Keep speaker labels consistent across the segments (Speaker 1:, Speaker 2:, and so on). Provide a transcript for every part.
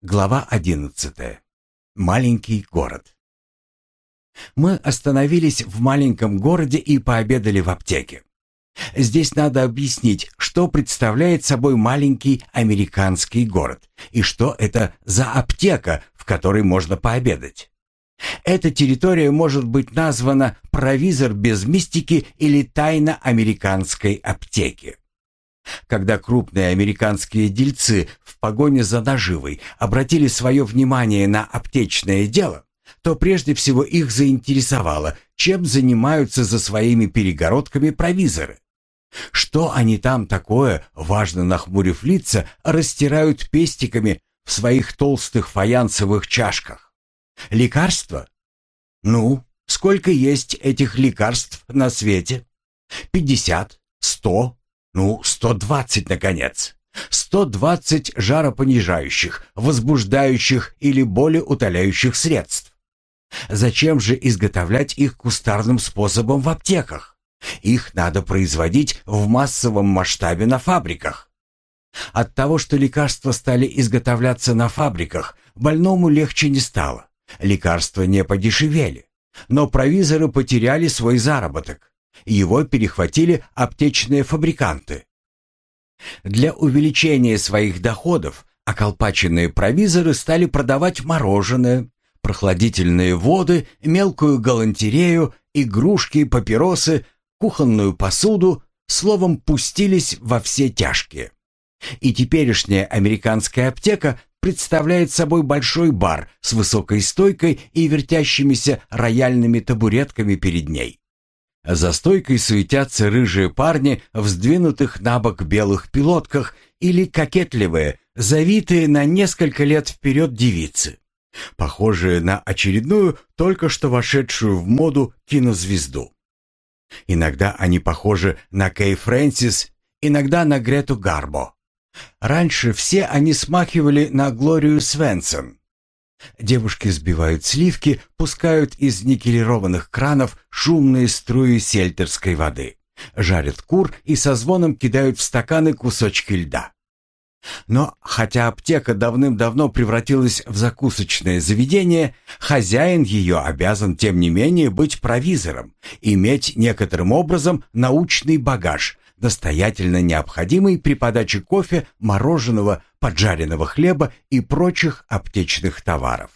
Speaker 1: Глава 11. Маленький город. Мы остановились в маленьком городе и пообедали в аптеке. Здесь надо объяснить, что представляет собой маленький американский город и что это за аптека, в которой можно пообедать. Эта территория может быть названа «провизор без мистики» или «тайна американской аптеки». Когда крупные американские дельцы в погоне за наживой обратили свое внимание на аптечное дело, то прежде всего их заинтересовало, чем занимаются за своими перегородками провизоры. Что они там такое, важно нахмурив лица, растирают пестиками в своих толстых фаянсовых чашках? Лекарства? Ну, сколько есть этих лекарств на свете? Пятьдесят? Сто? Ну, 120, наконец. 120 жаропонижающих, возбуждающих или болеутоляющих средств. Зачем же изготовлять их кустарным способом в аптеках? Их надо производить в массовом масштабе на фабриках. От того, что лекарства стали изготовляться на фабриках, больному легче не стало. Лекарства не подешевели. Но провизоры потеряли свой заработок. Его перехватили аптечные фабриканты. Для увеличения своих доходов околпаченные провизоры стали продавать мороженое, прохладительные воды, мелкую галантерею, игрушки, папиросы, кухонную посуду, словом, пустились во все тяжкие. И теперешняя американская аптека представляет собой большой бар с высокой стойкой и вертящимися рояльными табуретками перед ней. За стойкой суетятся рыжие парни в сдвинутых на бок белых пилотках или кокетливые, завитые на несколько лет вперед девицы, похожие на очередную, только что вошедшую в моду кинозвезду. Иногда они похожи на Кей Фрэнсис, иногда на Грету Гарбо. Раньше все они смахивали на Глорию Свенсон, Девушки сбивают сливки, пускают из никелированных кранов шумные струи сельтерской воды, жарят кур и со звоном кидают в стаканы кусочки льда. Но хотя аптека давным-давно превратилась в закусочное заведение, хозяин ее обязан тем не менее быть провизором, иметь некоторым образом научный багаж, настоятельно необходимый при подаче кофе, мороженого, поджаренного хлеба и прочих аптечных товаров.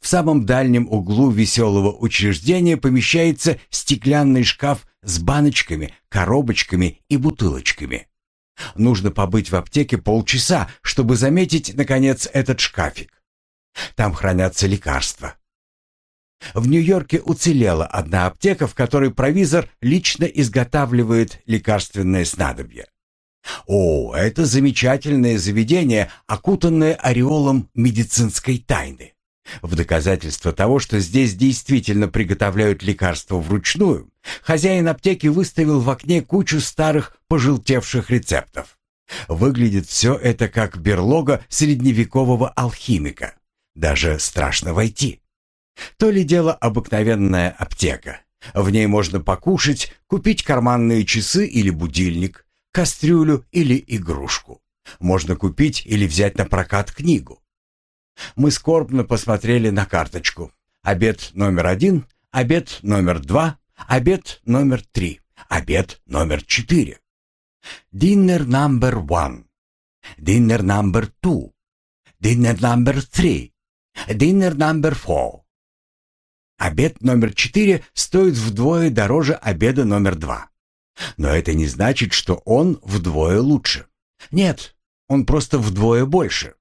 Speaker 1: В самом дальнем углу веселого учреждения помещается стеклянный шкаф с баночками, коробочками и бутылочками. Нужно побыть в аптеке полчаса, чтобы заметить, наконец, этот шкафик. Там хранятся лекарства. В Нью-Йорке уцелела одна аптека, в которой провизор лично изготавливает лекарственное снадобье. О, это замечательное заведение, окутанное ореолом медицинской тайны. В доказательство того, что здесь действительно приготовляют лекарства вручную, хозяин аптеки выставил в окне кучу старых пожелтевших рецептов. Выглядит все это как берлога средневекового алхимика. Даже страшно войти. То ли дело обыкновенная аптека. В ней можно покушать, купить карманные часы или будильник, кастрюлю или игрушку. Можно купить или взять на прокат книгу. Мы скорбно посмотрели на карточку. Обед номер один, обед номер два, обед номер три, обед номер четыре. Dinner number one, dinner number two, dinner number three, dinner number four. Обед номер четыре стоит вдвое дороже обеда номер два. Но это не значит, что он вдвое лучше. Нет, он просто вдвое больше.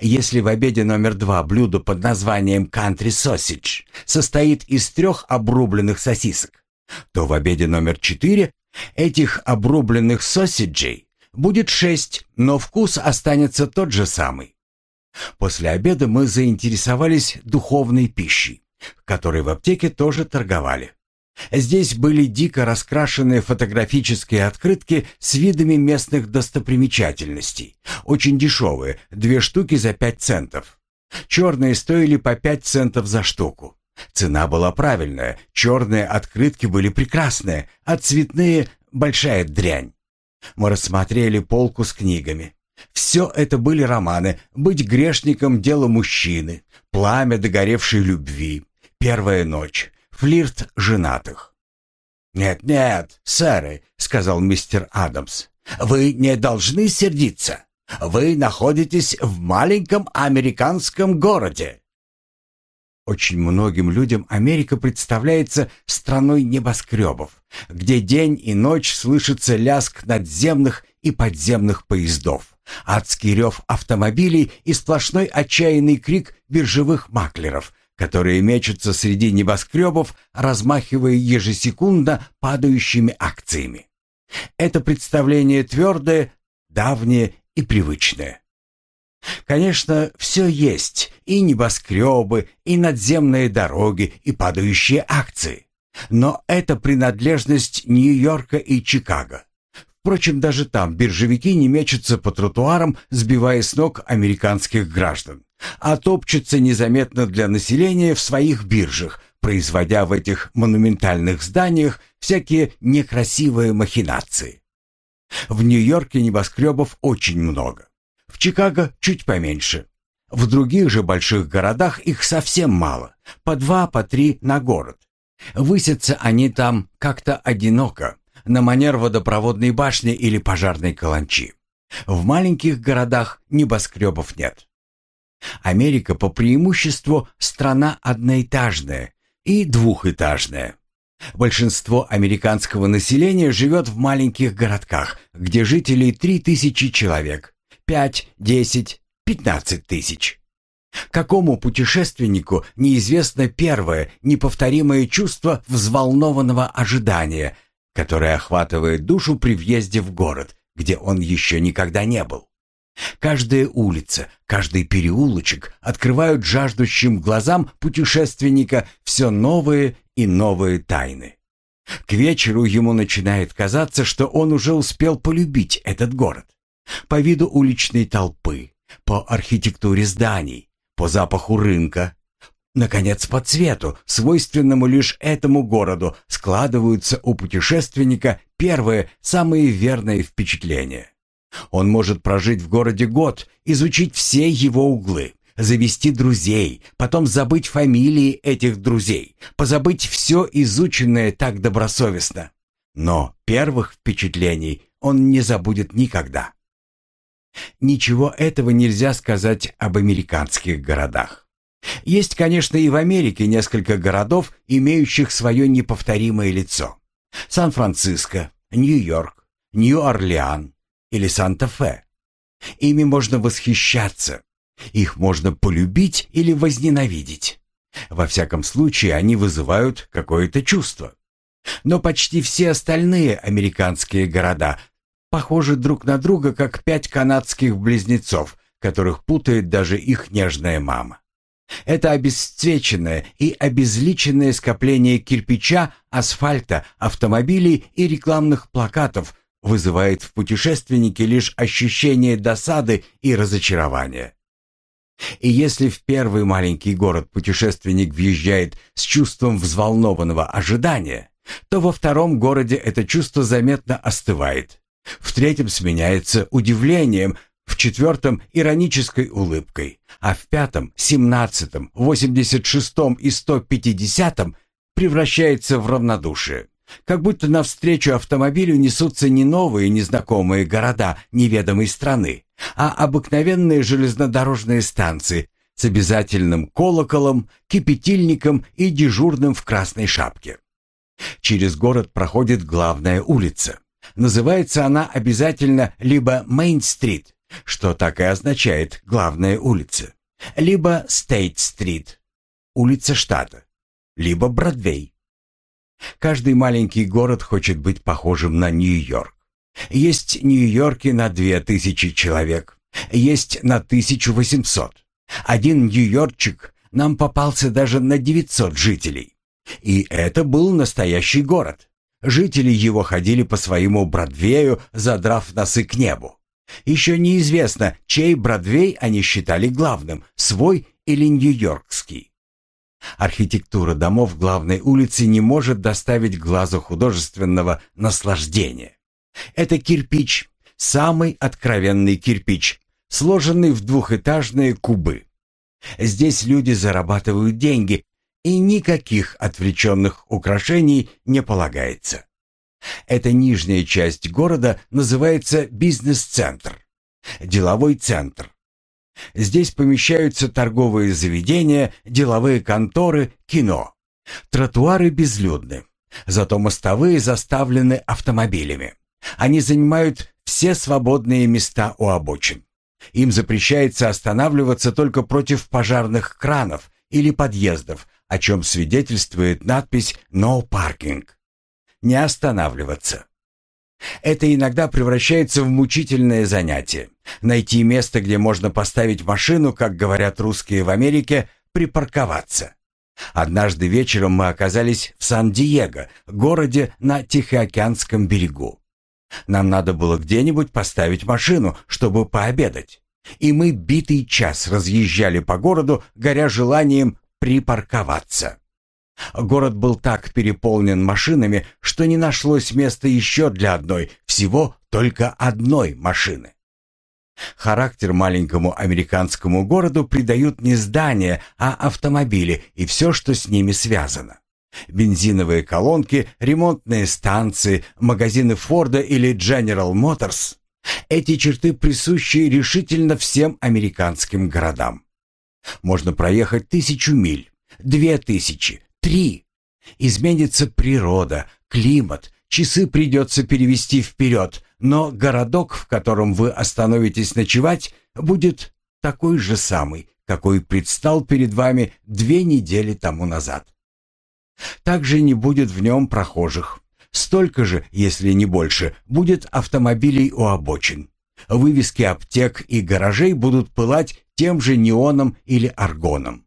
Speaker 1: Если в обеде номер два блюдо под названием «Country Sausage» состоит из трех обрубленных сосисок, то в обеде номер четыре этих обрубленных сосиджей будет шесть, но вкус останется тот же самый. После обеда мы заинтересовались духовной пищей которой в аптеке тоже торговали. Здесь были дико раскрашенные фотографические открытки с видами местных достопримечательностей. Очень дешевые, две штуки за пять центов. Черные стоили по пять центов за штуку. Цена была правильная, черные открытки были прекрасные, а цветные — большая дрянь. Мы рассмотрели полку с книгами. Все это были романы «Быть грешником – дело мужчины», «Пламя догоревшей любви», «Первая ночь», «Флирт женатых». «Нет-нет, сэры», — сказал мистер Адамс, — «вы не должны сердиться. Вы находитесь в маленьком американском городе». Очень многим людям Америка представляется страной небоскребов, где день и ночь слышится лязг надземных и подземных поездов, адский рев автомобилей и сплошной отчаянный крик биржевых маклеров, которые мечутся среди небоскребов, размахивая ежесекундно падающими акциями. Это представление твердое, давнее и привычное. Конечно, все есть, и небоскребы, и надземные дороги, и падающие акции. Но это принадлежность Нью-Йорка и Чикаго. Впрочем, даже там биржевики не мечутся по тротуарам, сбивая с ног американских граждан, а топчутся незаметно для населения в своих биржах, производя в этих монументальных зданиях всякие некрасивые махинации. В Нью-Йорке небоскребов очень много. В Чикаго чуть поменьше. В других же больших городах их совсем мало, по два, по три на город. Высятся они там как-то одиноко, на манер водопроводной башни или пожарной каланчи. В маленьких городах небоскребов нет. Америка по преимуществу страна одноэтажная и двухэтажная. Большинство американского населения живет в маленьких городках, где жителей 3000 человек, пять, десять, пятнадцать тысяч. Какому путешественнику неизвестно первое, неповторимое чувство взволнованного ожидания, которое охватывает душу при въезде в город, где он еще никогда не был? Каждая улица, каждый переулочек открывают жаждущим глазам путешественника все новые и новые тайны. К вечеру ему начинает казаться, что он уже успел полюбить этот город по виду уличной толпы, по архитектуре зданий, по запаху рынка, наконец, по цвету, свойственному лишь этому городу, складываются у путешественника первые, самые верные впечатления. Он может прожить в городе год, изучить все его углы, завести друзей, потом забыть фамилии этих друзей, позабыть все изученное так добросовестно. Но первых впечатлений он не забудет никогда. Ничего этого нельзя сказать об американских городах. Есть, конечно, и в Америке несколько городов, имеющих свое неповторимое лицо. Сан-Франциско, Нью-Йорк, Нью-Орлеан или Санта-Фе. Ими можно восхищаться. Их можно полюбить или возненавидеть. Во всяком случае, они вызывают какое-то чувство. Но почти все остальные американские города похожи друг на друга, как пять канадских близнецов, которых путает даже их нежная мама. Это обесцвеченное и обезличенное скопление кирпича, асфальта, автомобилей и рекламных плакатов вызывает в путешественнике лишь ощущение досады и разочарования. И если в первый маленький город путешественник въезжает с чувством взволнованного ожидания, то во втором городе это чувство заметно остывает. В третьем сменяется удивлением, в четвертом — иронической улыбкой, а в пятом, семнадцатом, восемьдесят шестом и сто пятидесятом превращается в равнодушие. Как будто навстречу автомобилю несутся не новые незнакомые города неведомой страны, а обыкновенные железнодорожные станции с обязательным колоколом, кипятильником и дежурным в красной шапке. Через город проходит главная улица. Называется она обязательно либо Мейн-стрит, что так и означает «главная улица», либо Стейт-стрит, улица штата, либо Бродвей. Каждый маленький город хочет быть похожим на Нью-Йорк. Есть Нью-Йорки на две тысячи человек, есть на 1800. Один Нью-Йоркчик нам попался даже на 900 жителей. И это был настоящий город. Жители его ходили по своему Бродвею, задрав носы к небу. Еще неизвестно, чей Бродвей они считали главным, свой или нью-йоркский. Архитектура домов главной улицы не может доставить глазу художественного наслаждения. Это кирпич, самый откровенный кирпич, сложенный в двухэтажные кубы. Здесь люди зарабатывают деньги, и никаких отвлеченных украшений не полагается. Эта нижняя часть города называется бизнес-центр, деловой центр. Здесь помещаются торговые заведения, деловые конторы, кино. Тротуары безлюдны, зато мостовые заставлены автомобилями. Они занимают все свободные места у обочин. Им запрещается останавливаться только против пожарных кранов или подъездов, о чем свидетельствует надпись «No Parking» не останавливаться. Это иногда превращается в мучительное занятие. Найти место, где можно поставить машину, как говорят русские в Америке, припарковаться. Однажды вечером мы оказались в Сан-Диего, городе на Тихоокеанском берегу. Нам надо было где-нибудь поставить машину, чтобы пообедать. И мы битый час разъезжали по городу, горя желанием припарковаться. Город был так переполнен машинами, что не нашлось места еще для одной, всего только одной машины. Характер маленькому американскому городу придают не здания, а автомобили и все, что с ними связано. Бензиновые колонки, ремонтные станции, магазины Форда или General Motors. Эти черты присущи решительно всем американским городам. Можно проехать тысячу миль, две тысячи, три. Изменится природа, климат, часы придется перевести вперед, но городок, в котором вы остановитесь ночевать, будет такой же самый, какой предстал перед вами две недели тому назад. Также не будет в нем прохожих. Столько же, если не больше, будет автомобилей у обочин. Вывески аптек и гаражей будут пылать тем же неоном или аргоном.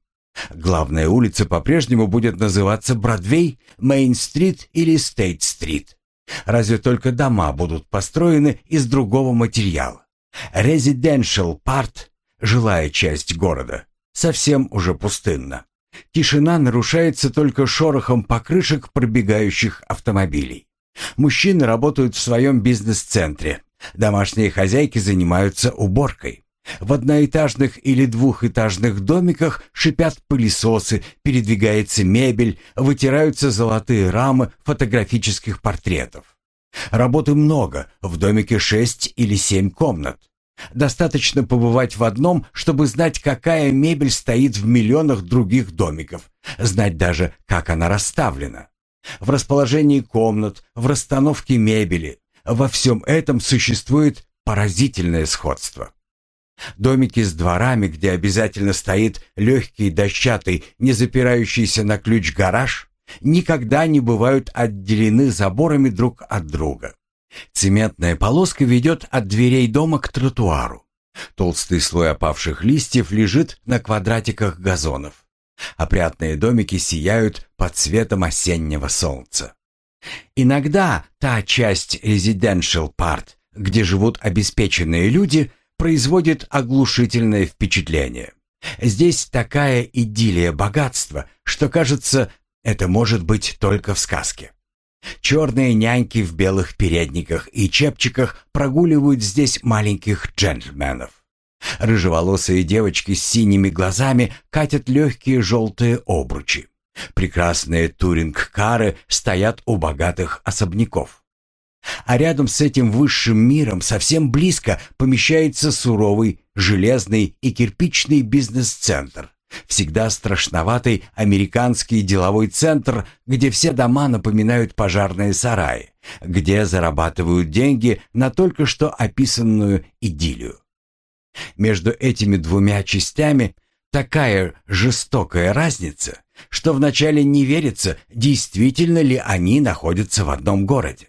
Speaker 1: Главная улица по-прежнему будет называться Бродвей, Мейн-стрит или Стейт-стрит. Разве только дома будут построены из другого материала. Residential part, жилая часть города, совсем уже пустынна. Тишина нарушается только шорохом покрышек пробегающих автомобилей. Мужчины работают в своем бизнес-центре. Домашние хозяйки занимаются уборкой. В одноэтажных или двухэтажных домиках шипят пылесосы, передвигается мебель, вытираются золотые рамы фотографических портретов. Работы много, в домике шесть или семь комнат. Достаточно побывать в одном, чтобы знать, какая мебель стоит в миллионах других домиков, знать даже, как она расставлена. В расположении комнат, в расстановке мебели, во всем этом существует поразительное сходство. Домики с дворами, где обязательно стоит легкий дощатый, не запирающийся на ключ гараж, никогда не бывают отделены заборами друг от друга. Цементная полоска ведет от дверей дома к тротуару. Толстый слой опавших листьев лежит на квадратиках газонов. Опрятные домики сияют под светом осеннего солнца. Иногда та часть residential part, где живут обеспеченные люди, производит оглушительное впечатление. Здесь такая идиллия богатства, что кажется, это может быть только в сказке. Черные няньки в белых передниках и чепчиках прогуливают здесь маленьких джентльменов. Рыжеволосые девочки с синими глазами катят легкие желтые обручи. Прекрасные туринг-кары стоят у богатых особняков. А рядом с этим высшим миром совсем близко помещается суровый, железный и кирпичный бизнес-центр. Всегда страшноватый американский деловой центр, где все дома напоминают пожарные сараи, где зарабатывают деньги на только что описанную идиллию. Между этими двумя частями такая жестокая разница, что вначале не верится, действительно ли они находятся в одном городе.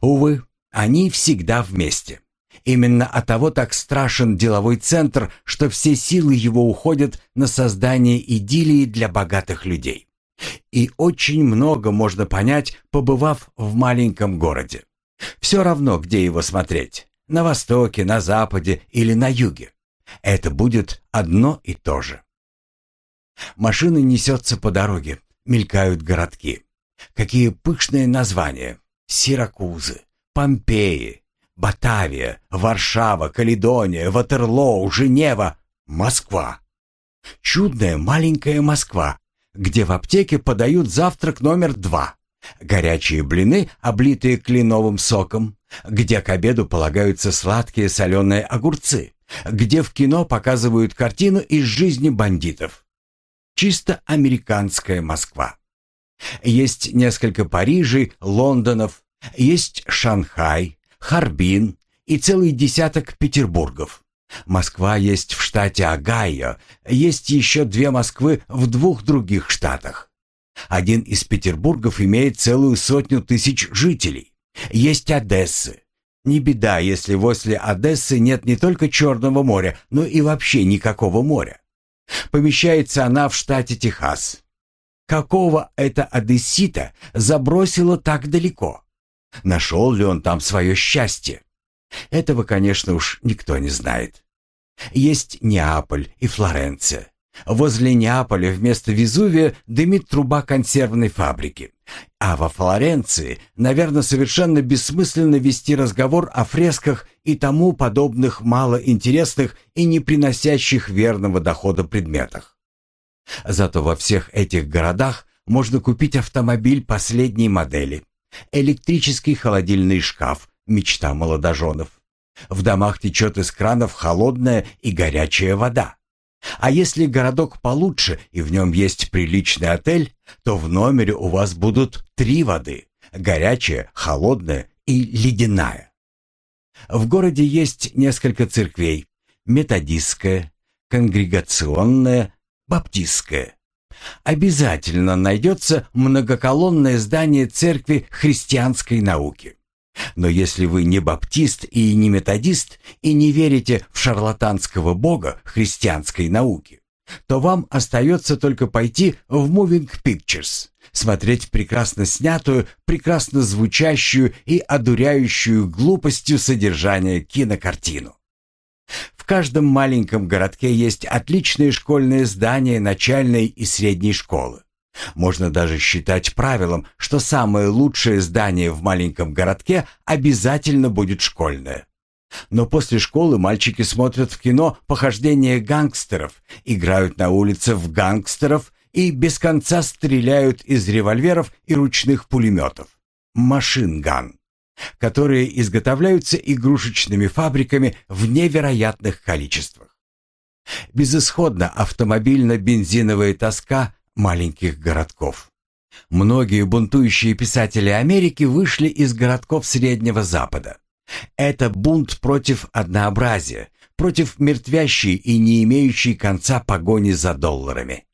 Speaker 1: Увы, они всегда вместе. Именно от того так страшен деловой центр, что все силы его уходят на создание идиллии для богатых людей. И очень много можно понять, побывав в маленьком городе. Все равно, где его смотреть. На востоке, на западе или на юге. Это будет одно и то же. Машина несется по дороге, мелькают городки. Какие пышные названия. Сиракузы, Помпеи, Батавия, Варшава, Каледония, Ватерлоу, Женева, Москва. Чудная маленькая Москва, где в аптеке подают завтрак номер два. Горячие блины, облитые кленовым соком, где к обеду полагаются сладкие соленые огурцы, где в кино показывают картину из жизни бандитов. Чисто американская Москва. Есть несколько Парижей, Лондонов, есть Шанхай, Харбин и целый десяток Петербургов. Москва есть в штате Огайо, есть еще две Москвы в двух других штатах. Один из Петербургов имеет целую сотню тысяч жителей. Есть Одессы. Не беда, если возле Одессы нет не только Черного моря, но и вообще никакого моря. Помещается она в штате Техас. Какого это одессита забросило так далеко? Нашел ли он там свое счастье? Этого, конечно, уж никто не знает. Есть Неаполь и Флоренция. Возле Неаполя вместо Везувия дымит труба консервной фабрики. А во Флоренции, наверное, совершенно бессмысленно вести разговор о фресках и тому подобных малоинтересных и не приносящих верного дохода предметах. Зато во всех этих городах можно купить автомобиль последней модели, электрический холодильный шкаф, мечта молодоженов. В домах течет из кранов холодная и горячая вода. А если городок получше и в нем есть приличный отель, то в номере у вас будут три воды – горячая, холодная и ледяная. В городе есть несколько церквей – методистская, конгрегационная, баптистская. Обязательно найдется многоколонное здание церкви христианской науки. Но если вы не баптист и не методист и не верите в шарлатанского бога христианской науки, то вам остается только пойти в Moving Pictures, смотреть прекрасно снятую, прекрасно звучащую и одуряющую глупостью содержания кинокартину. В каждом маленьком городке есть отличные школьные здания начальной и средней школы. Можно даже считать правилом, что самое лучшее здание в маленьком городке обязательно будет школьное. Но после школы мальчики смотрят в кино похождения гангстеров, играют на улице в гангстеров и без конца стреляют из револьверов и ручных пулеметов. Машинган, которые изготовляются игрушечными фабриками в невероятных количествах. Безысходно автомобильно-бензиновая тоска маленьких городков. Многие бунтующие писатели Америки вышли из городков Среднего Запада. Это бунт против однообразия, против мертвящей и не имеющей конца погони за долларами.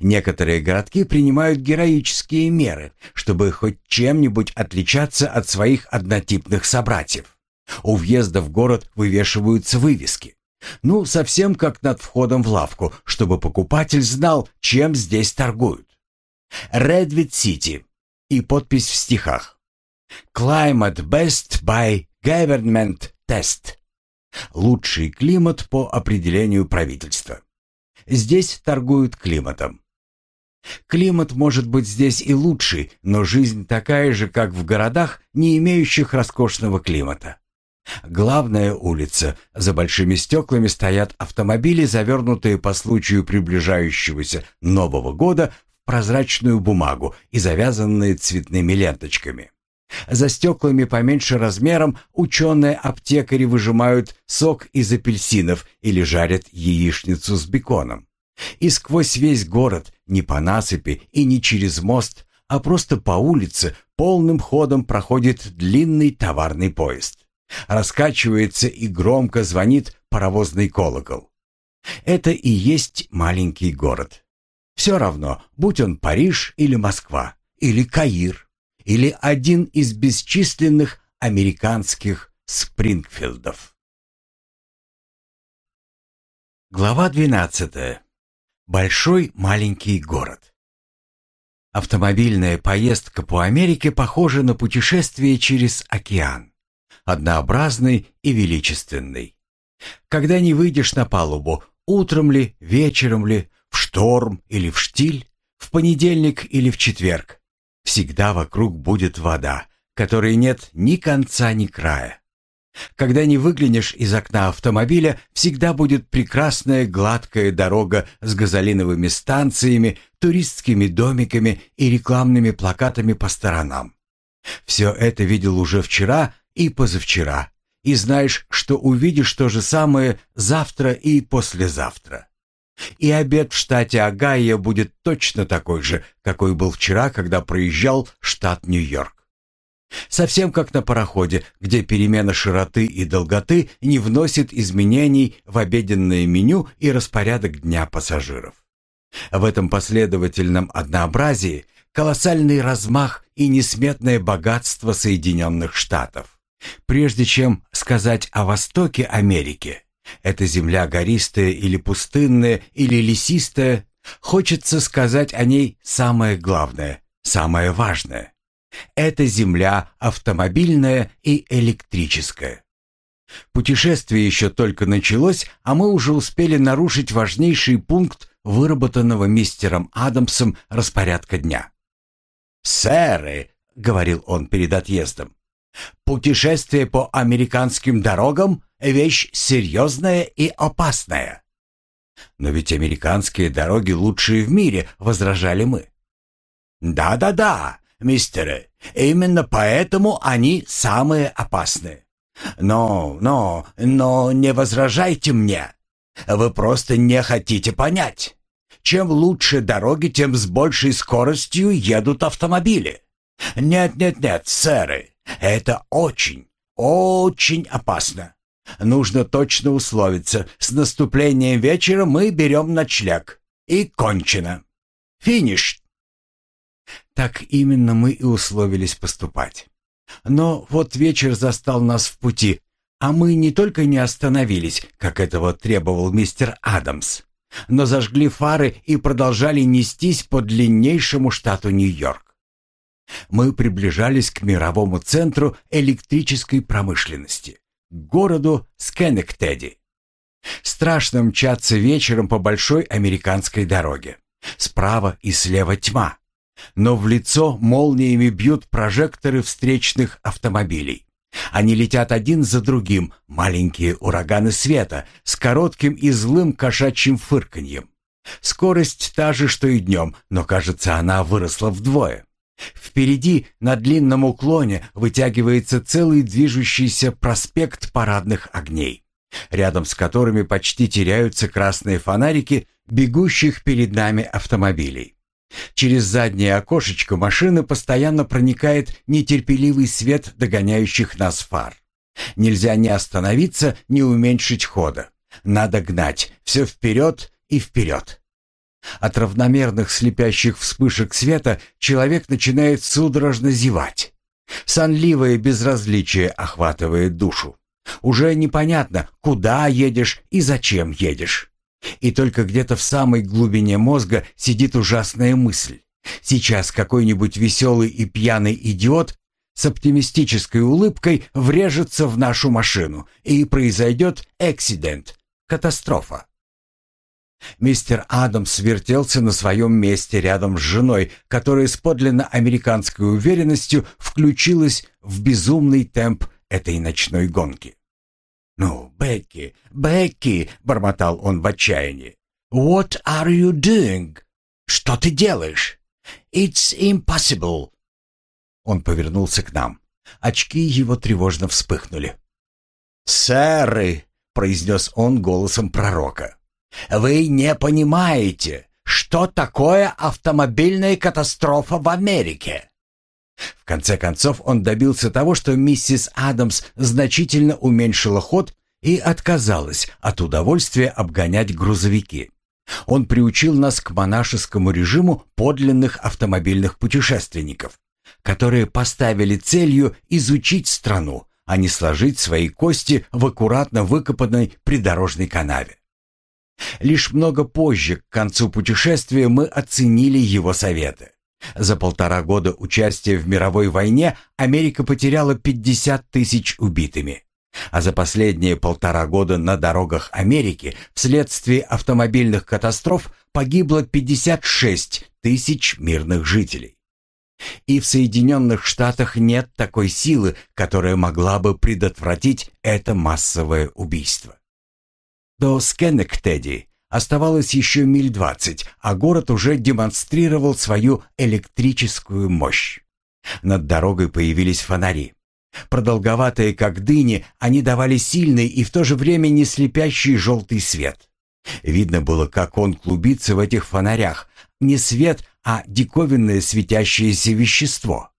Speaker 1: Некоторые городки принимают героические меры, чтобы хоть чем-нибудь отличаться от своих однотипных собратьев. У въезда в город вывешиваются вывески. Ну, совсем как над входом в лавку, чтобы покупатель знал, чем здесь торгуют. Redwood City и подпись в стихах. Climate best by government test. Лучший климат по определению правительства. Здесь торгуют климатом. Климат может быть здесь и лучший, но жизнь такая же, как в городах, не имеющих роскошного климата. Главная улица. За большими стеклами стоят автомобили, завернутые по случаю приближающегося Нового года в прозрачную бумагу и завязанные цветными ленточками. За стеклами поменьше размером ученые-аптекари выжимают сок из апельсинов или жарят яичницу с беконом. И сквозь весь город, не по насыпи и не через мост, а просто по улице, полным ходом проходит длинный товарный поезд. Раскачивается и громко звонит паровозный колокол. Это и есть маленький город. Все равно, будь он Париж или Москва, или Каир, или один из бесчисленных американских Спрингфилдов. Глава 12. Большой маленький город. Автомобильная поездка по Америке похожа на путешествие через океан однообразный и величественный. Когда не выйдешь на палубу, утром ли, вечером ли, в шторм или в штиль, в понедельник или в четверг, всегда вокруг будет вода, которой нет ни конца, ни края. Когда не выглянешь из окна автомобиля, всегда будет прекрасная гладкая дорога с газолиновыми станциями, туристскими домиками и рекламными плакатами по сторонам. Все это видел уже вчера и позавчера, и знаешь, что увидишь то же самое завтра и послезавтра. И обед в штате Огайо будет точно такой же, какой был вчера, когда проезжал штат Нью-Йорк. Совсем как на пароходе, где перемена широты и долготы не вносит изменений в обеденное меню и распорядок дня пассажиров. В этом последовательном однообразии колоссальный размах и несметное богатство Соединенных Штатов. Прежде чем сказать о востоке Америки, эта земля гористая или пустынная или лесистая, хочется сказать о ней самое главное, самое важное. Это земля автомобильная и электрическая. Путешествие еще только началось, а мы уже успели нарушить важнейший пункт выработанного мистером Адамсом распорядка дня. «Сэры», — говорил он перед отъездом, — «путешествие по американским дорогам — вещь серьезная и опасная». «Но ведь американские дороги лучшие в мире», — возражали мы. «Да-да-да, мистеры. Именно поэтому они самые опасные. Но, но, но не возражайте мне. Вы просто не хотите понять. Чем лучше дороги, тем с большей скоростью едут автомобили. Нет, нет, нет, сэры, это очень, очень опасно. Нужно точно условиться. С наступлением вечера мы берем ночлег. И кончено. Финиш. Так именно мы и условились поступать. Но вот вечер застал нас в пути, а мы не только не остановились, как этого требовал мистер Адамс, но зажгли фары и продолжали нестись по длиннейшему штату Нью-Йорк. Мы приближались к мировому центру электрической промышленности, к городу Скенектеди. Страшно мчаться вечером по большой американской дороге. Справа и слева тьма, но в лицо молниями бьют прожекторы встречных автомобилей. Они летят один за другим, маленькие ураганы света, с коротким и злым кошачьим фырканьем. Скорость та же, что и днем, но, кажется, она выросла вдвое. Впереди, на длинном уклоне, вытягивается целый движущийся проспект парадных огней, рядом с которыми почти теряются красные фонарики бегущих перед нами автомобилей. Через заднее окошечко машины постоянно проникает нетерпеливый свет догоняющих нас фар. Нельзя ни остановиться, ни уменьшить хода. Надо гнать, все вперед и вперед. От равномерных слепящих вспышек света человек начинает судорожно зевать. Сонливое безразличие охватывает душу. Уже непонятно, куда едешь и зачем едешь. И только где-то в самой глубине мозга сидит ужасная мысль. Сейчас какой-нибудь веселый и пьяный идиот с оптимистической улыбкой врежется в нашу машину, и произойдет эксидент, катастрофа. Мистер Адамс вертелся на своем месте рядом с женой, которая с подлинно американской уверенностью включилась в безумный темп этой ночной гонки. «Ну, Бекки, Бекки!» — бормотал он в отчаянии. «What are you doing? Что ты делаешь? It's impossible!» Он повернулся к нам. Очки его тревожно вспыхнули. «Сэры!» — произнес он голосом пророка. «Вы не понимаете, что такое автомобильная катастрофа в Америке!» В конце концов он добился того, что миссис Адамс значительно уменьшила ход и отказалась от удовольствия обгонять грузовики. Он приучил нас к монашескому режиму подлинных автомобильных путешественников, которые поставили целью изучить страну, а не сложить свои кости в аккуратно выкопанной придорожной канаве. Лишь много позже, к концу путешествия, мы оценили его советы. За полтора года участия в мировой войне Америка потеряла 50 тысяч убитыми. А за последние полтора года на дорогах Америки вследствие автомобильных катастроф погибло 56 тысяч мирных жителей. И в Соединенных Штатах нет такой силы, которая могла бы предотвратить это массовое убийство. До Скеннектеди оставалось еще миль двадцать, а город уже демонстрировал свою электрическую мощь. Над дорогой появились фонари. Продолговатые, как дыни, они давали сильный и в то же время не слепящий желтый свет. Видно было, как он клубится в этих фонарях. Не свет, а диковинное светящееся вещество.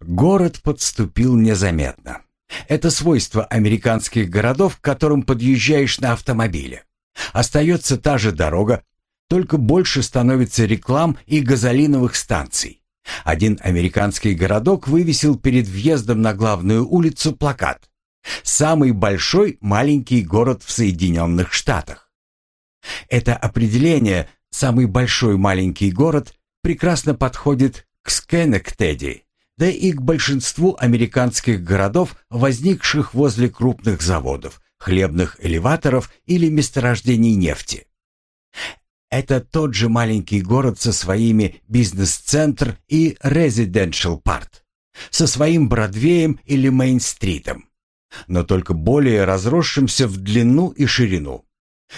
Speaker 1: Город подступил незаметно. Это свойство американских городов, к которым подъезжаешь на автомобиле. Остается та же дорога, только больше становится реклам и газолиновых станций. Один американский городок вывесил перед въездом на главную улицу плакат «Самый большой маленький город в Соединенных Штатах». Это определение «самый большой маленький город» прекрасно подходит к Скенектеди, да и к большинству американских городов, возникших возле крупных заводов, хлебных элеваторов или месторождений нефти. Это тот же маленький город со своими бизнес-центр и residential part, со своим Бродвеем или Мейн-стритом, но только более разросшимся в длину и ширину.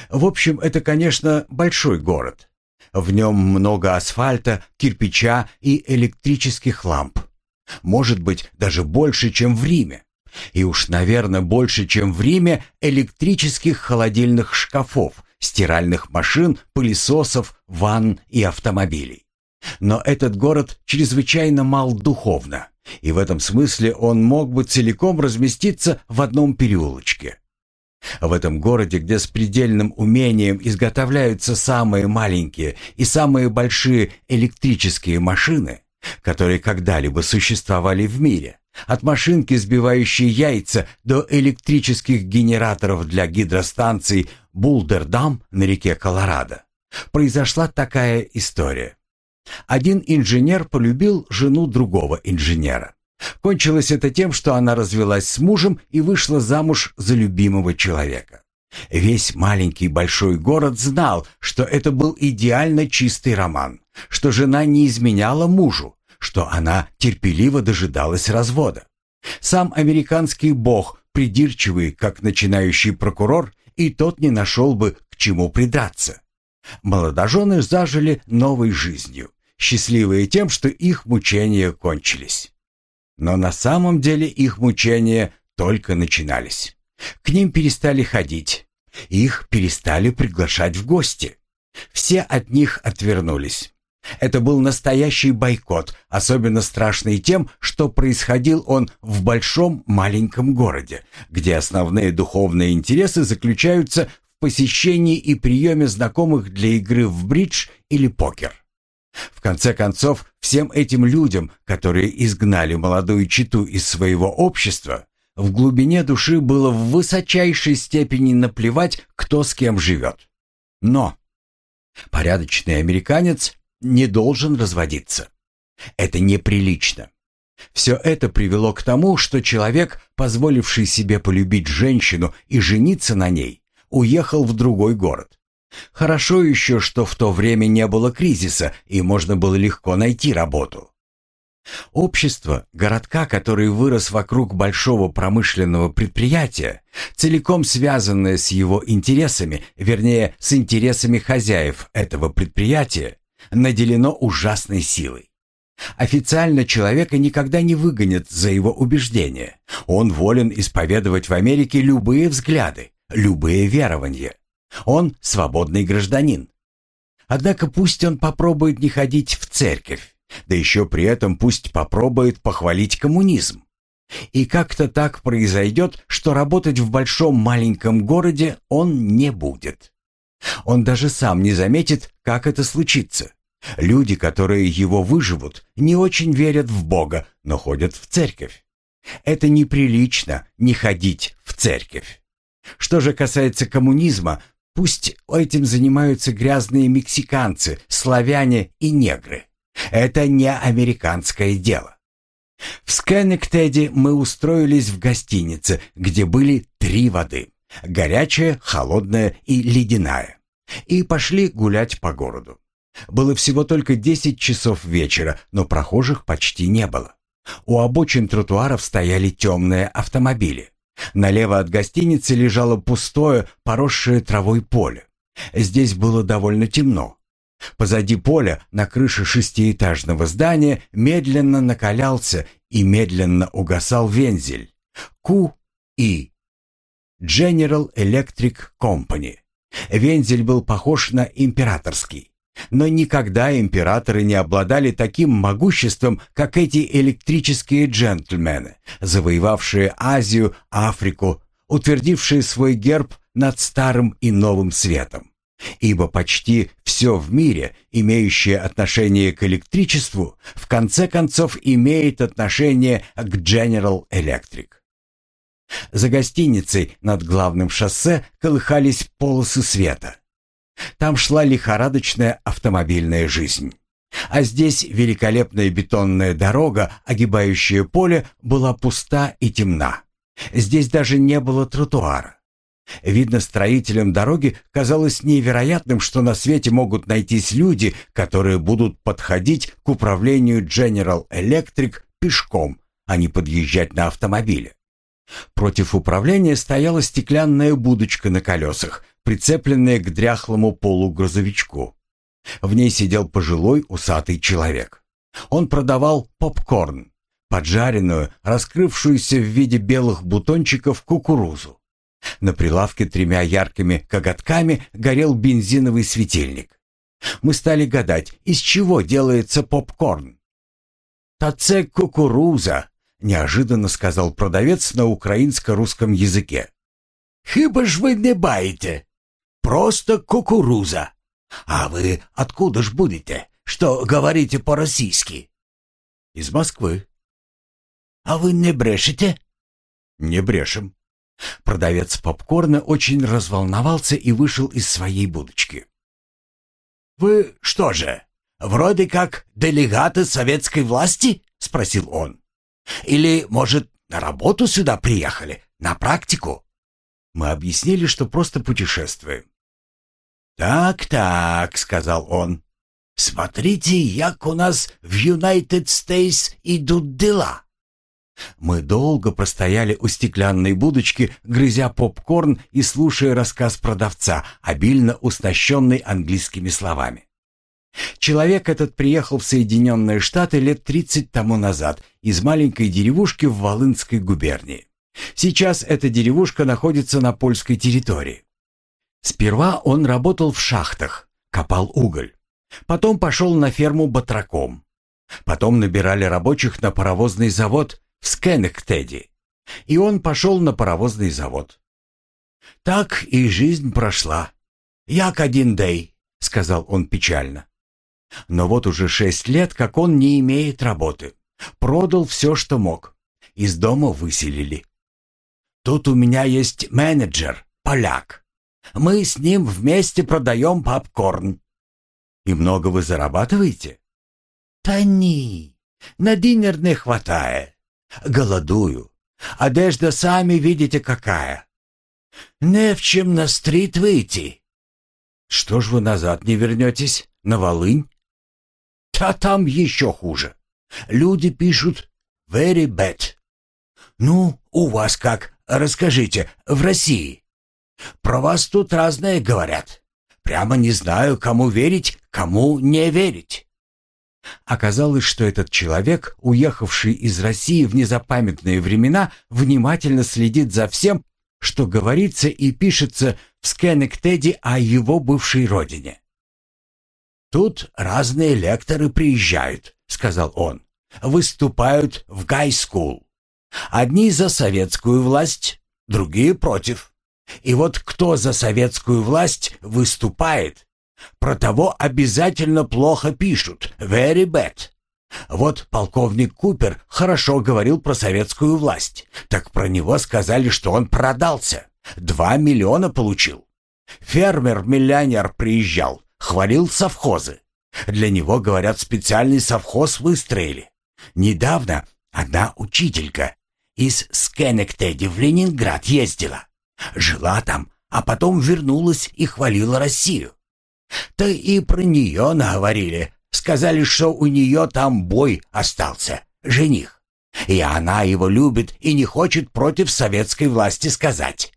Speaker 1: В общем, это, конечно, большой город. В нем много асфальта, кирпича и электрических ламп. Может быть, даже больше, чем в Риме. И уж, наверное, больше, чем в Риме, электрических холодильных шкафов, стиральных машин, пылесосов, ванн и автомобилей. Но этот город чрезвычайно мал духовно, и в этом смысле он мог бы целиком разместиться в одном переулочке. В этом городе, где с предельным умением изготовляются самые маленькие и самые большие электрические машины, которые когда-либо существовали в мире, от машинки, сбивающей яйца, до электрических генераторов для гидростанций Булдердам на реке Колорадо, произошла такая история. Один инженер полюбил жену другого инженера. Кончилось это тем, что она развелась с мужем и вышла замуж за любимого человека. Весь маленький большой город знал, что это был идеально чистый роман, что жена не изменяла мужу, что она терпеливо дожидалась развода. Сам американский бог, придирчивый, как начинающий прокурор, и тот не нашел бы к чему придраться. Молодожены зажили новой жизнью, счастливые тем, что их мучения кончились. Но на самом деле их мучения только начинались. К ним перестали ходить, их перестали приглашать в гости. Все от них отвернулись. Это был настоящий бойкот, особенно страшный тем, что происходил он в большом маленьком городе, где основные духовные интересы заключаются в посещении и приеме знакомых для игры в бридж или покер. В конце концов, всем этим людям, которые изгнали молодую читу из своего общества, в глубине души было в высочайшей степени наплевать, кто с кем живет. Но порядочный американец не должен разводиться. Это неприлично. Все это привело к тому, что человек, позволивший себе полюбить женщину и жениться на ней, уехал в другой город. Хорошо еще, что в то время не было кризиса и можно было легко найти работу. Общество городка, который вырос вокруг большого промышленного предприятия, целиком связанное с его интересами, вернее, с интересами хозяев этого предприятия, наделено ужасной силой. Официально человека никогда не выгонят за его убеждения. Он волен исповедовать в Америке любые взгляды, любые верования. Он свободный гражданин. Однако пусть он попробует не ходить в церковь, да еще при этом пусть попробует похвалить коммунизм. И как-то так произойдет, что работать в большом маленьком городе он не будет. Он даже сам не заметит, как это случится. Люди, которые его выживут, не очень верят в Бога, но ходят в церковь. Это неприлично не ходить в церковь. Что же касается коммунизма, пусть этим занимаются грязные мексиканцы, славяне и негры. Это не американское дело. В Скенектеде мы устроились в гостинице, где были три воды – горячая, холодная и ледяная, и пошли гулять по городу. Было всего только 10 часов вечера, но прохожих почти не было. У обочин тротуаров стояли темные автомобили. Налево от гостиницы лежало пустое, поросшее травой поле. Здесь было довольно темно. Позади поля, на крыше шестиэтажного здания, медленно накалялся и медленно угасал вензель. Q.E. General Electric Company. Вензель был похож на императорский. Но никогда императоры не обладали таким могуществом, как эти электрические джентльмены, завоевавшие Азию, Африку, утвердившие свой герб над старым и новым светом. Ибо почти все в мире, имеющее отношение к электричеству, в конце концов имеет отношение к General Electric. За гостиницей над главным шоссе колыхались полосы света. Там шла лихорадочная автомобильная жизнь. А здесь великолепная бетонная дорога, огибающая поле, была пуста и темна. Здесь даже не было тротуара. Видно, строителям дороги казалось невероятным, что на свете могут найтись люди, которые будут подходить к управлению General Electric пешком, а не подъезжать на автомобиле. Против управления стояла стеклянная будочка на колесах, прицепленная к дряхлому полугрузовичку. В ней сидел пожилой усатый человек. Он продавал попкорн, поджаренную, раскрывшуюся в виде белых бутончиков кукурузу. На прилавке тремя яркими коготками горел бензиновый светильник. Мы стали гадать, из чего делается попкорн. «Таце кукуруза», — неожиданно сказал продавец на украинско-русском языке. «Хиба ж вы не баете? Просто кукуруза. А вы откуда ж будете, что говорите по-российски?» «Из Москвы». «А вы не брешете?» «Не брешем». Продавец попкорна очень разволновался и вышел из своей будочки. «Вы что же, вроде как делегаты советской власти?» — спросил он. «Или, может, на работу сюда приехали, на практику?» Мы объяснили, что просто путешествуем. «Так-так», — сказал он, — «смотрите, як у нас в Юнайтед Стейтс идут дела». Мы долго простояли у стеклянной будочки, грызя попкорн и слушая рассказ продавца, обильно уснащенный английскими словами. Человек этот приехал в Соединенные Штаты лет 30 тому назад из маленькой деревушки в Волынской губернии. Сейчас эта деревушка находится на польской территории. Сперва он работал в шахтах, копал уголь. Потом пошел на ферму батраком. Потом набирали рабочих на паровозный завод, в Скенектеди, и он пошел на паровозный завод. «Так и жизнь прошла. Як один дей», — сказал он печально. Но вот уже шесть лет, как он не имеет работы. Продал все, что мог. Из дома выселили. Тут у меня есть менеджер, поляк. Мы с ним вместе продаем попкорн. И много вы зарабатываете? Та ні, на динер не хватает. Голодую. Одежда сами видите какая. Не в чем на стрит выйти. Что ж вы назад не вернетесь? На Волынь? А там еще хуже. Люди пишут «very bad». Ну, у вас как? Расскажите, в России. Про вас тут разное говорят. Прямо не знаю, кому верить, кому не верить. Оказалось, что этот человек, уехавший из России в незапамятные времена, внимательно следит за всем, что говорится и пишется в Скенектеде о его бывшей родине. «Тут разные лекторы приезжают», — сказал он. «Выступают в гайскул. Одни за советскую власть, другие против. И вот кто за советскую власть выступает, про того обязательно плохо пишут. Very bad. Вот полковник Купер хорошо говорил про советскую власть. Так про него сказали, что он продался. Два миллиона получил. Фермер-миллионер приезжал, хвалил совхозы. Для него, говорят, специальный совхоз выстроили. Недавно одна учителька из Скенектеди в Ленинград ездила. Жила там, а потом вернулась и хвалила Россию. Да и про нее наговорили. Сказали, что у нее там бой остался, жених. И она его любит и не хочет против советской власти сказать.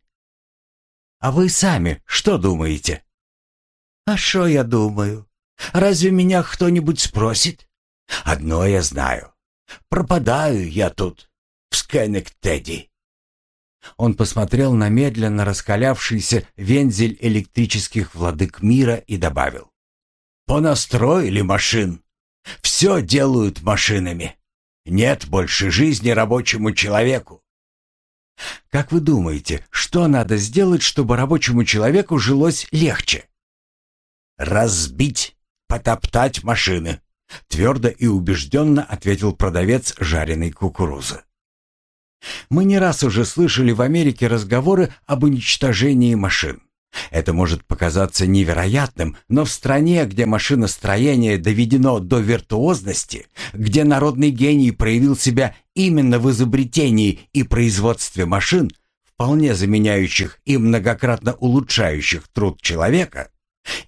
Speaker 1: А вы сами что думаете? А что я думаю? Разве меня кто-нибудь спросит? Одно я знаю. Пропадаю я тут, в Скенектеди. Он посмотрел на медленно раскалявшийся вензель электрических владык мира и добавил. «Понастроили машин. Все делают машинами. Нет больше жизни рабочему человеку. Как вы думаете, что надо сделать, чтобы рабочему человеку жилось легче? Разбить, потоптать машины, твердо и убежденно ответил продавец жареной кукурузы. Мы не раз уже слышали в Америке разговоры об уничтожении машин. Это может показаться невероятным, но в стране, где машиностроение доведено до виртуозности, где народный гений проявил себя именно в изобретении и производстве машин, вполне заменяющих и многократно улучшающих труд человека,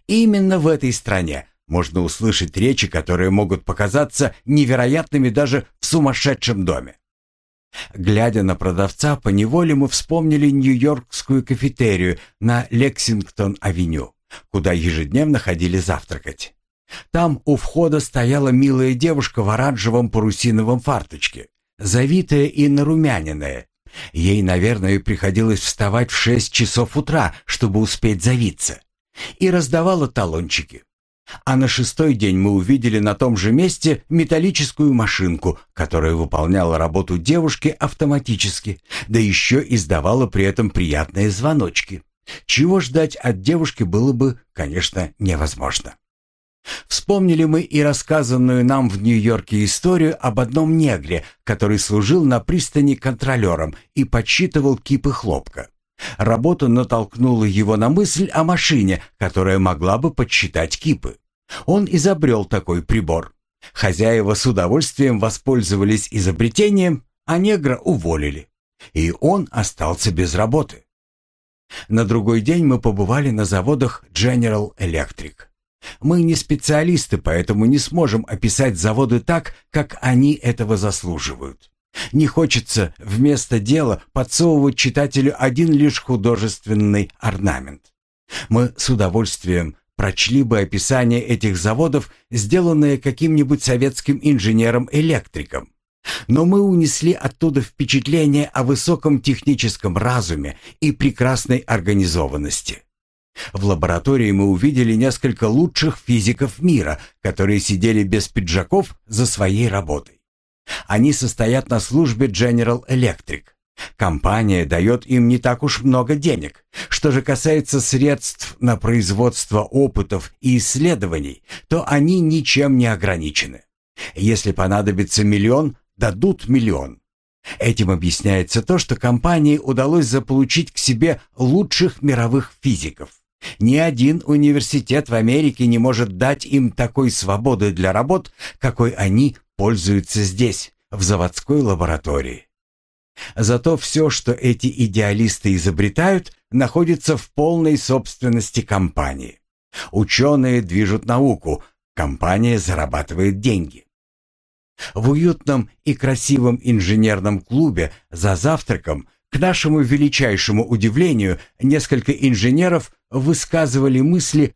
Speaker 1: именно в этой стране можно услышать речи, которые могут показаться невероятными даже в сумасшедшем доме. Глядя на продавца, поневоле мы вспомнили нью-йоркскую кафетерию на Лексингтон-авеню, куда ежедневно ходили завтракать. Там у входа стояла милая девушка в оранжевом парусиновом фарточке, завитая и нарумяненная. Ей, наверное, приходилось вставать в шесть часов утра, чтобы успеть завиться. И раздавала талончики. А на шестой день мы увидели на том же месте металлическую машинку, которая выполняла работу девушки автоматически, да еще издавала при этом приятные звоночки. Чего ждать от девушки было бы, конечно, невозможно. Вспомнили мы и рассказанную нам в Нью-Йорке историю об одном негре, который служил на пристани контролером и подсчитывал кипы хлопка. Работа натолкнула его на мысль о машине, которая могла бы подсчитать кипы. Он изобрел такой прибор. Хозяева с удовольствием воспользовались изобретением, а негра уволили. И он остался без работы. На другой день мы побывали на заводах General Electric. Мы не специалисты, поэтому не сможем описать заводы так, как они этого заслуживают. Не хочется вместо дела подсовывать читателю один лишь художественный орнамент. Мы с удовольствием прочли бы описание этих заводов, сделанное каким-нибудь советским инженером-электриком. Но мы унесли оттуда впечатление о высоком техническом разуме и прекрасной организованности. В лаборатории мы увидели несколько лучших физиков мира, которые сидели без пиджаков за своей работой. Они состоят на службе General Electric. Компания дает им не так уж много денег. Что же касается средств на производство опытов и исследований, то они ничем не ограничены. Если понадобится миллион, дадут миллион. Этим объясняется то, что компании удалось заполучить к себе лучших мировых физиков. Ни один университет в Америке не может дать им такой свободы для работ, какой они пользуются здесь, в заводской лаборатории. Зато все, что эти идеалисты изобретают, находится в полной собственности компании. Ученые движут науку, компания зарабатывает деньги. В уютном и красивом инженерном клубе за завтраком, к нашему величайшему удивлению, несколько инженеров высказывали мысли,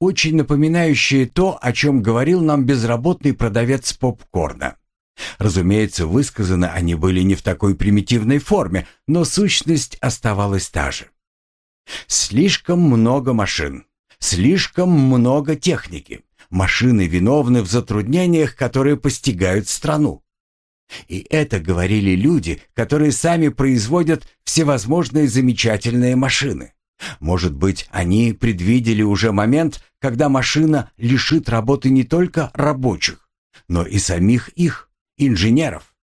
Speaker 1: очень напоминающие то, о чем говорил нам безработный продавец попкорна. Разумеется, высказаны они были не в такой примитивной форме, но сущность оставалась та же. Слишком много машин, слишком много техники. Машины виновны в затруднениях, которые постигают страну. И это говорили люди, которые сами производят всевозможные замечательные машины. Может быть, они предвидели уже момент, когда машина лишит работы не только рабочих, но и самих их инженеров.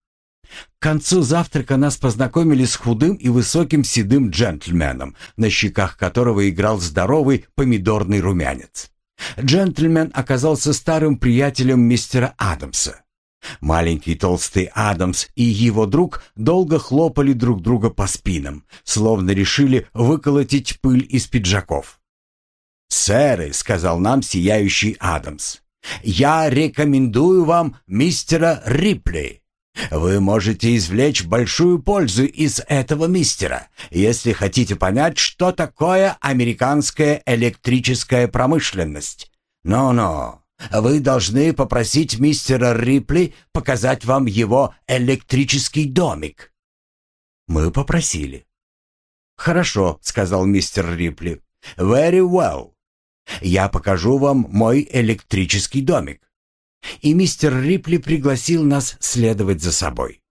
Speaker 1: К концу завтрака нас познакомили с худым и высоким седым джентльменом, на щеках которого играл здоровый помидорный румянец. Джентльмен оказался старым приятелем мистера Адамса. Маленький толстый Адамс и его друг долго хлопали друг друга по спинам, словно решили выколотить пыль из пиджаков. «Сэры», — сказал нам сияющий Адамс, — «я рекомендую вам мистера Рипли. Вы можете извлечь большую пользу из этого мистера, если хотите понять, что такое американская электрическая промышленность. Но-но, вы должны попросить мистера Рипли показать вам его электрический домик». Мы попросили. «Хорошо», — сказал мистер Рипли. «Very well. Я покажу вам мой электрический домик». И мистер Рипли пригласил нас следовать за собой.